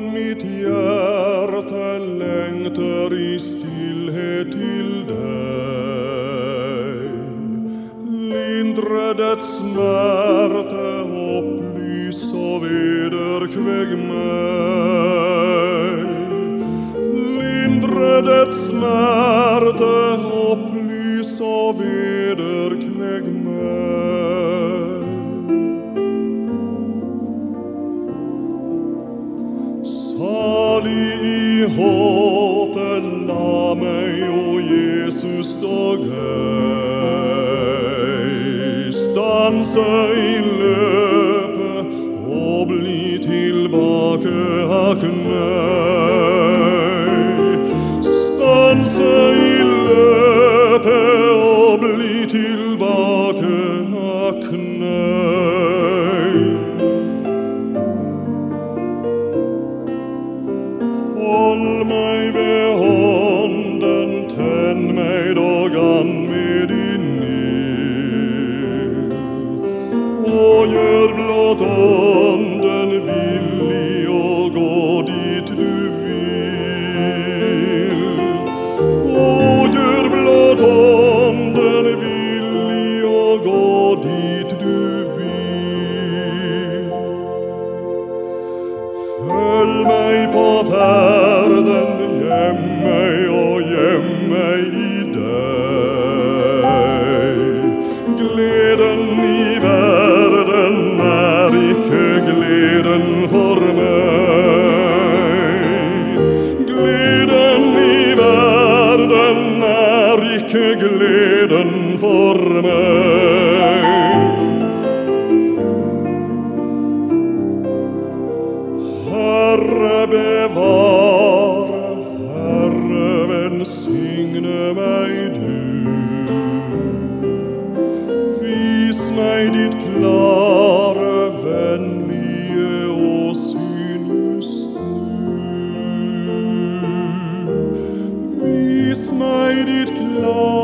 mitt hjärta längtar i stillhet till dig. Lindra dess smärta, hopplys och vederkväg mig. Lindra dess smärta, hopplys och vederkväg Salig hoppet, la mig, o Jesus, dog ej. Stansa i löpe och bli tillbaka ak nei. I löpe och bli tillbaka ak All my behonden ten me dog an me din O yer blot on manche Gläden vor mir. Herr, bewahre, Herr, wenn signe mei du, wies mei dit klar, made it clear.